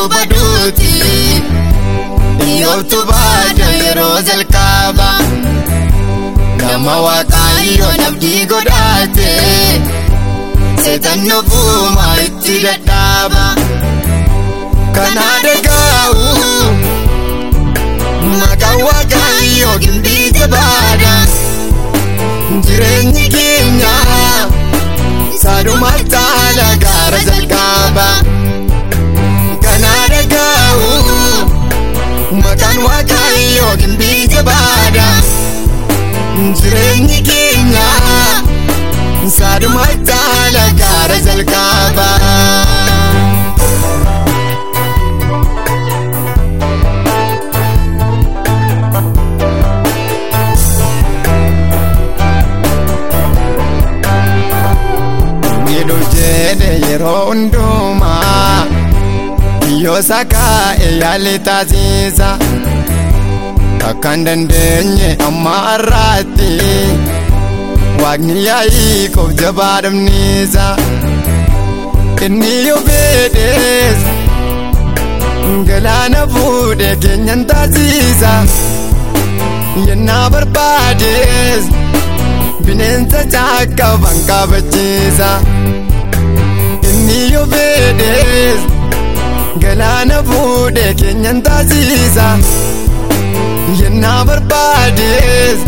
duuba duuti Dhiyootu baada yeroo jalqaba Nama waaqayyo nabdii godhaate. Seetanni ofuumaa itti dadhaaba. Kanaa dhagaa'u Maqaan waaqayyo gimbii jabaadha Jireenyi keenya. Saadumaa ta'a gimbii jabaadha Jireenyi keenya Saaduma taala gaara jalqaba Miidhu jedhe yeroo hundumaa Kiyyoo sakaa'e yaalii taasisa Akka hin dandeenye amma har'aatti Waaqni yaa'iqoof jabaa dhabniisa Inni yoo fedhees Galaana fuudhee keenyan taasisa Yennaa barbaadees Bineensa caakkaban kaabachiisa Inni yoo fedhees Galaana fuudhee keenyan taasisa Yennaa barbaadees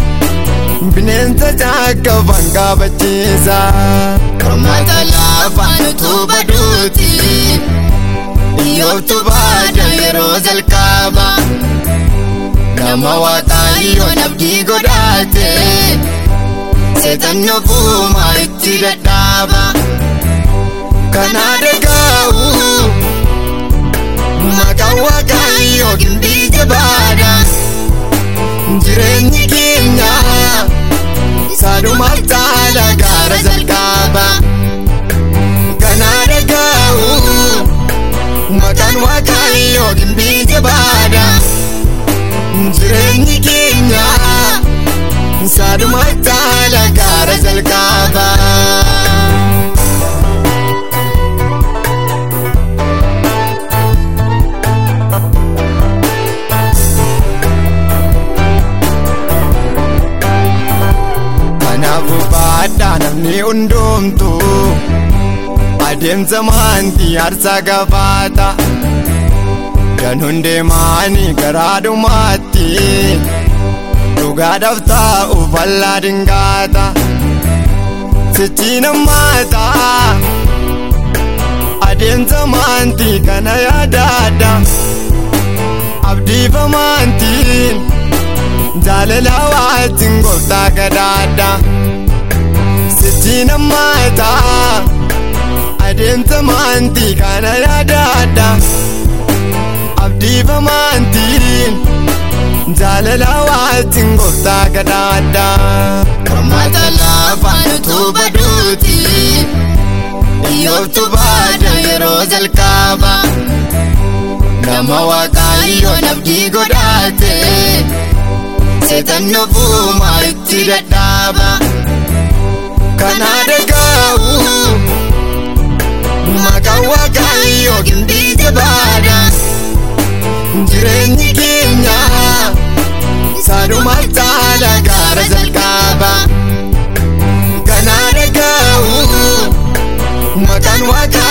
Bineensa caakkaban kaabachiisa Qormaata lafaan utuu baduuti Iyyootu baada yeroo jalqaba Nama waaqayyoon abdii godhate Seetan ofuma itti dadhaaba Kana dhaga'u Maqaan waaqayyoo gimbii jabaadha Jireenyi keenya Saaduma taala gaara jalqaba Kana dhaga'u Maqaan waaqayyoo gimbii jabaadha namni hundumtu Adeemsa maantii aarsaa gabaata Kan hundeemaanii garaa dhumaatti Dhugaadhaaf taa'u bal'aa dingaata Sichi nammaata Adeemsa maantii kana yaadaadha Abdiifa maantiin Jaalala waatiin gooftaa gadaadha Sichi nammaata Adeemsa maantii kana yaadaadha Abdiifa maantiin Jaalala waatiin gooftaa gadaadha Qormaata lafaan utuu baduuti Iyyootu baada yeroo jalqaba Nama waaqayyoon abdii godhate Seetan ofuma itti dadhaaba kana da Maka waƙa kayo gindi jabana jirenyi kenya sadu martala gara zalkaba kana da gawu matan waƙa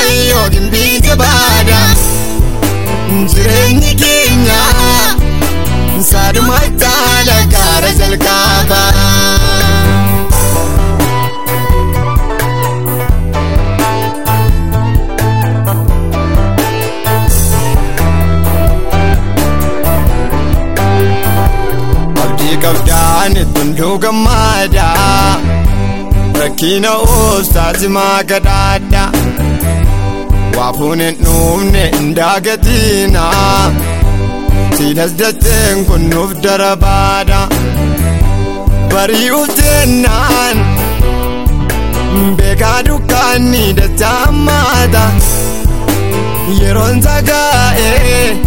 hunduu gammaada Rakkina oofsaa cimaa gadhaadha Waafuun hin dhumne hin daagatiina Siilas dacheen kun nuuf darabaadha Bari'uuf jennaan Beekaa dukkaanni dachaa ammaata Yeroon sagaa'ee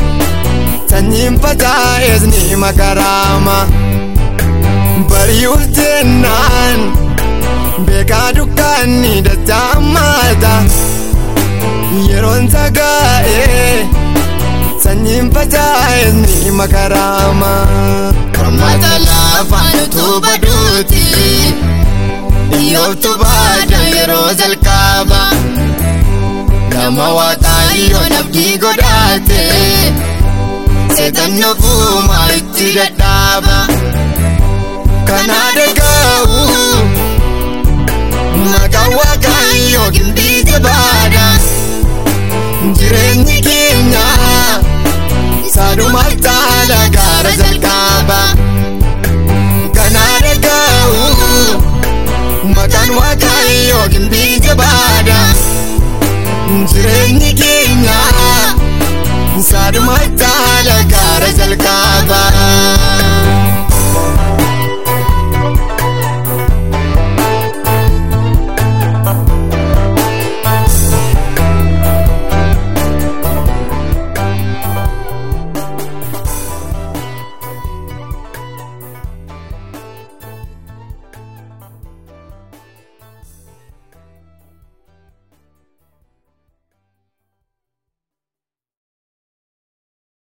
Sanyiin facaa'es ni makaraama Bari'uuf jennaan Beekaa dukkaanni dachaa ammaata Yeroon sagaa'ee sanyiin facaa'esni makaraama. Qormaata lafaan utuu baduuti Iyyoobtu baada yeroo jalqaba Nama waaqayyoon abdii godhaate Seetan ofuuma itti dadhaaba Kana dhaga'u Maqaan waaqayyoo gimbii jabaadha jireenyi keenya saadhumaatti haala gaara jalqaba. Kana dhaga'u maqaan waaqayyoo gimbii jabaadha. Jireenyi keenya saadhumaatti haala gaara jalqaba.